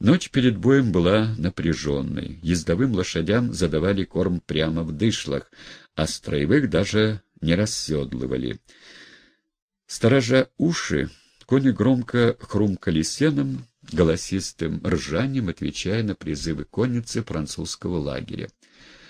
Ночь перед боем была напряженной. Ездовым лошадям задавали корм прямо в дышлах, а строевых даже не расседлывали. Сторожа уши, кони громко хрумкали сеном, голосистым ржанием, отвечая на призывы конницы французского лагеря.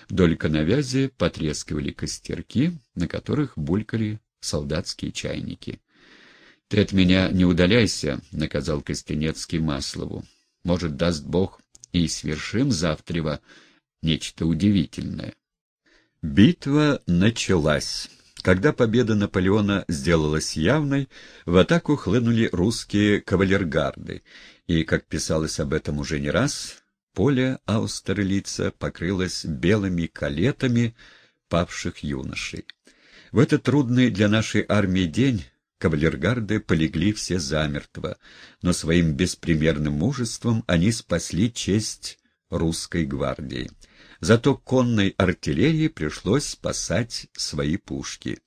Вдоль коновязи потрескивали костерки, на которых булькали солдатские чайники. — Ты от меня не удаляйся, — наказал Костенецкий Маслову. — Может, даст Бог, и свершим завтрева нечто удивительное. Битва началась. Когда победа Наполеона сделалась явной, в атаку хлынули русские кавалергарды, и, как писалось об этом уже не раз, поле Аустерлица покрылось белыми калетами павших юношей. В этот трудный для нашей армии день кавалергарды полегли все замертво, но своим беспримерным мужеством они спасли честь русской гвардии. Зато конной артиллерии пришлось спасать свои пушки.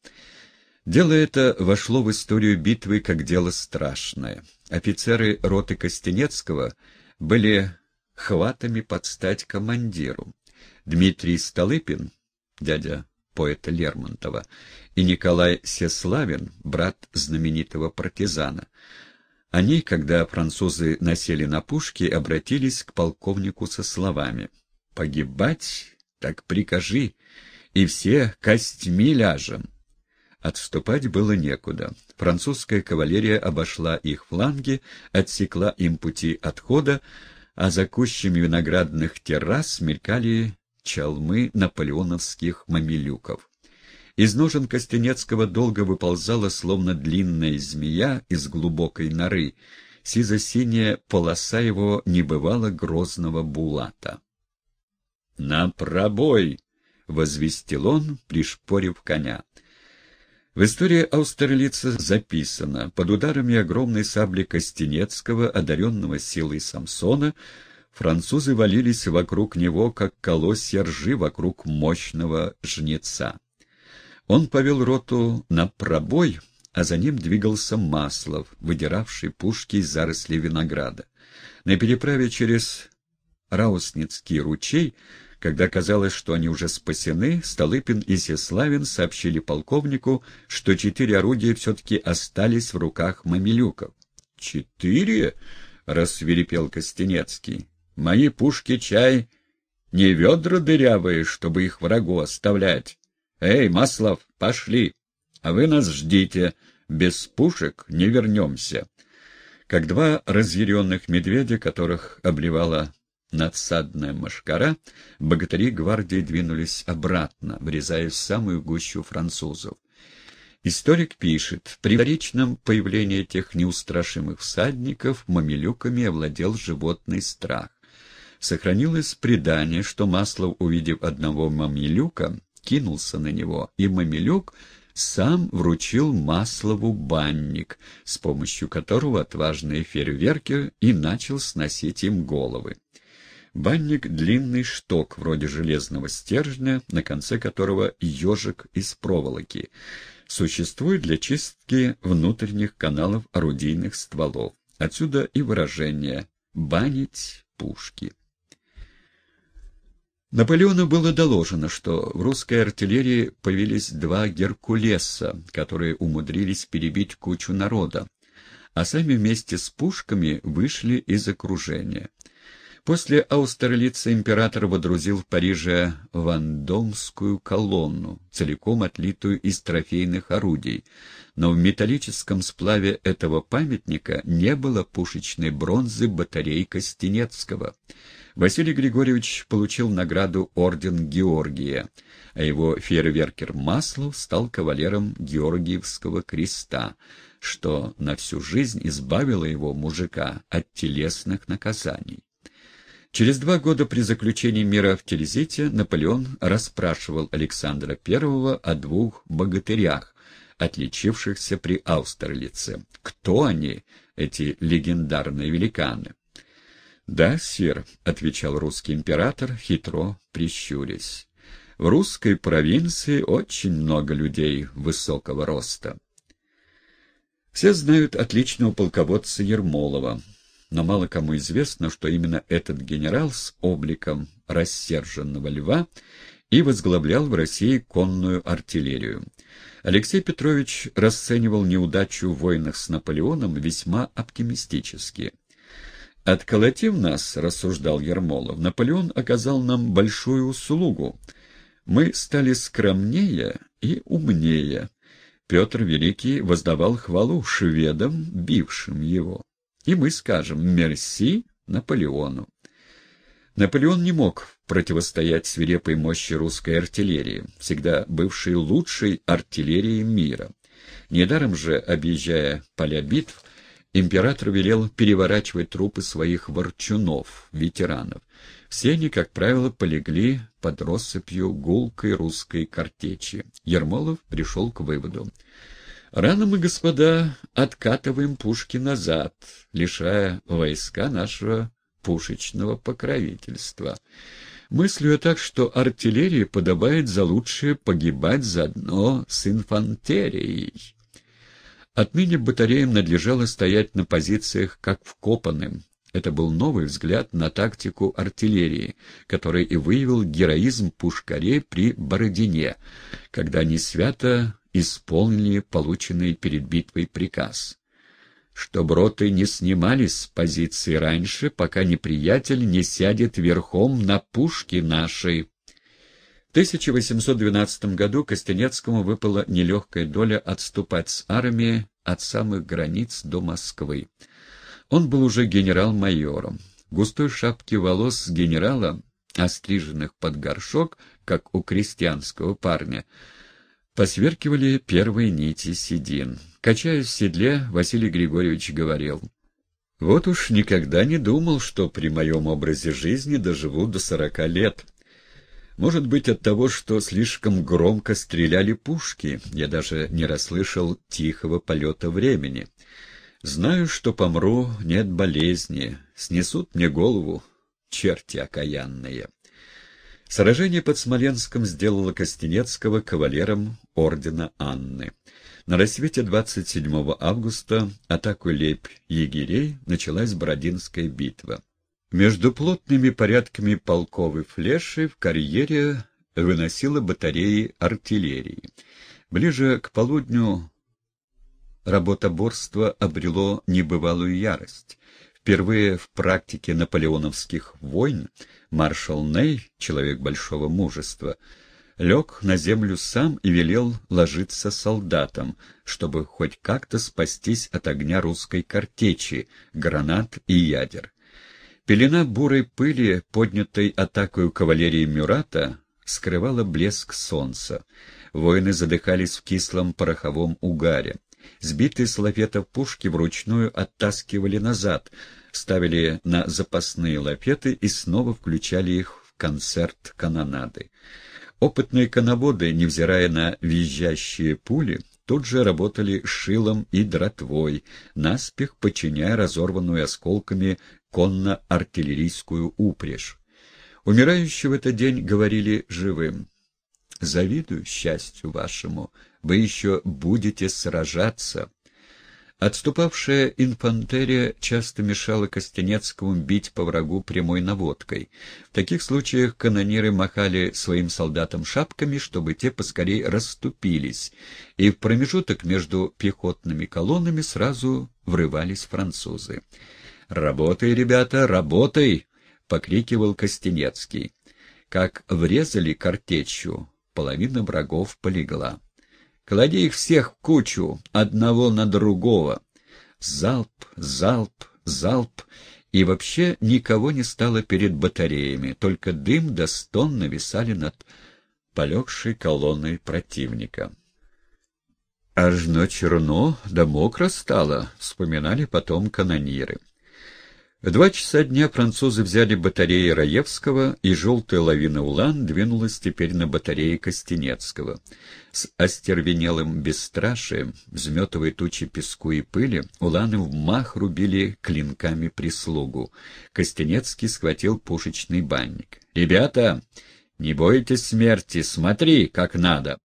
Дело это вошло в историю битвы как дело страшное. Офицеры роты Костенецкого были хватами под стать командиру. Дмитрий Столыпин, дядя поэта Лермонтова, и Николай Сеславин, брат знаменитого партизана. Они, когда французы насели на пушки, обратились к полковнику со словами — Погибать, так прикажи, и все костьми ляжем. Отступать было некуда. Французская кавалерия обошла их фланги, отсекла им пути отхода, а за кущами виноградных террас мелькали чалмы наполеоновских мамилюков. Из ножен Костенецкого долго выползала, словно длинная змея из глубокой норы, сизо-синяя полоса его небывало грозного булата. «На пробой!» — возвестил он, пришпорив коня. В истории Аустерлица записано, под ударами огромной сабли Костенецкого, одаренного силой Самсона, французы валились вокруг него, как колосья ржи вокруг мощного жнеца. Он повел роту на пробой, а за ним двигался Маслов, выдиравший пушки из зарослей винограда. На переправе через Раусницкий ручей когда казалось, что они уже спасены, Столыпин и Сеславин сообщили полковнику, что четыре орудия все-таки остались в руках мамилюков. «Четыре?» — рассверепел Костенецкий. «Мои пушки чай не ведра дырявые, чтобы их врагу оставлять. Эй, Маслов, пошли, а вы нас ждите, без пушек не вернемся». Как два разъяренных медведя, которых обливала надсадная машкара, богатыри гвардии двинулись обратно, врезаясь в самую гущу французов. Историк пишет, при вторичном появлении этих неустрашимых всадников мамилюками овладел животный страх. Сохранилось предание, что Маслов, увидев одного мамилюка, кинулся на него, и мамилюк сам вручил Маслову банник, с помощью которого отважные фейерверки и начал сносить им головы. Банник — длинный шток, вроде железного стержня, на конце которого ежик из проволоки. Существует для чистки внутренних каналов орудийных стволов. Отсюда и выражение «банить пушки». Наполеону было доложено, что в русской артиллерии появились два «Геркулеса», которые умудрились перебить кучу народа, а сами вместе с пушками вышли из окружения. После Аустерлица император водрузил в Париже вандомскую колонну, целиком отлитую из трофейных орудий, но в металлическом сплаве этого памятника не было пушечной бронзы батарей Костенецкого. Василий Григорьевич получил награду Орден Георгия, а его фейерверкер Маслов стал кавалером Георгиевского креста, что на всю жизнь избавило его, мужика, от телесных наказаний. Через два года при заключении мира в Тильзите Наполеон расспрашивал Александра I о двух богатырях, отличившихся при Аустерлице. Кто они, эти легендарные великаны? «Да, сир», — отвечал русский император, хитро прищурясь. «В русской провинции очень много людей высокого роста». Все знают отличного полководца Ермолова. но мало кому известно, что именно этот генерал с обликом рассерженного льва и возглавлял в России конную артиллерию. Алексей Петрович расценивал неудачу в войнах с Наполеоном весьма оптимистически. «Отколотив нас, — рассуждал Ермолов, — Наполеон оказал нам большую услугу. Мы стали скромнее и умнее. Петр Великий воздавал хвалу шведам, бившим его. И мы скажем «мерси» Наполеону. Наполеон не мог противостоять свирепой мощи русской артиллерии, всегда бывшей лучшей артиллерией мира. Недаром же, объезжая поля битв, император велел переворачивать трупы своих ворчунов, ветеранов. Все они, как правило, полегли под россыпью гулкой русской картечи. Ермолов пришел к выводу. Рано мы, господа, откатываем пушки назад, лишая войска нашего пушечного покровительства. Мыслю так, что артиллерии подобает за лучшее погибать заодно с инфантерией. Отныне батареям надлежало стоять на позициях как вкопанным. Это был новый взгляд на тактику артиллерии, который и выявил героизм пушкарей при Бородине, когда они свято исполнили полученный перед битвой приказ чтобы роты не снимались с позиции раньше, пока неприятель не сядет верхом на пушки нашей. В 1812 году Костенецкому выпала нелегкая доля отступать с армии от самых границ до Москвы. Он был уже генерал-майором. Густой шапки волос генерала, остриженных под горшок, как у крестьянского парня, посверкивали первые нити седин. Качаясь в седле, Василий Григорьевич говорил, «Вот уж никогда не думал, что при моем образе жизни доживу до сорока лет. Может быть, от того, что слишком громко стреляли пушки, я даже не расслышал тихого полета времени. Знаю, что помру, нет болезни, снесут мне голову, черти окаянные». Сражение под Смоленском сделало Костенецкого кавалером ордена Анны. На рассвете 27 августа атаку лейб-егерей началась Бородинская битва. Между плотными порядками полковой флеши в карьере выносила батареи артиллерии. Ближе к полудню работоборство обрело небывалую ярость. Впервые в практике наполеоновских войн маршал Ней, человек большого мужества, лег на землю сам и велел ложиться солдатам, чтобы хоть как-то спастись от огня русской картечи, гранат и ядер. Пелена бурой пыли, поднятой атакою кавалерии Мюрата, скрывала блеск солнца. Воины задыхались в кислом пороховом угаре. Сбитые с лафетов пушки вручную оттаскивали назад, ставили на запасные лафеты и снова включали их в концерт канонады. Опытные коноводы, невзирая на визжащие пули, тут же работали шилом и дротвой, наспех подчиняя разорванную осколками конно-артиллерийскую упряжь. Умирающие в этот день говорили живым. «Завидую счастью вашему, вы еще будете сражаться». Отступавшая инфантерия часто мешала Костенецкому бить по врагу прямой наводкой. В таких случаях канониры махали своим солдатам шапками, чтобы те поскорее расступились, и в промежуток между пехотными колоннами сразу врывались французы. «Работай, ребята, работай!» — покрикивал Костенецкий. Как врезали картечью, половина врагов полегла. Клади их всех в кучу, одного на другого. Залп, залп, залп, и вообще никого не стало перед батареями, только дым да стон нависали над полегшей колонной противника. «Аж но черно да мокро стало», — вспоминали потом канониры. В два часа дня французы взяли батареи Раевского, и желтая лавина Улан двинулась теперь на батареи Костенецкого. С остервенелым бесстрашием, взметывая тучи песку и пыли, Уланы в мах рубили клинками прислугу. Костенецкий схватил пушечный банник. «Ребята, не бойтесь смерти, смотри, как надо!»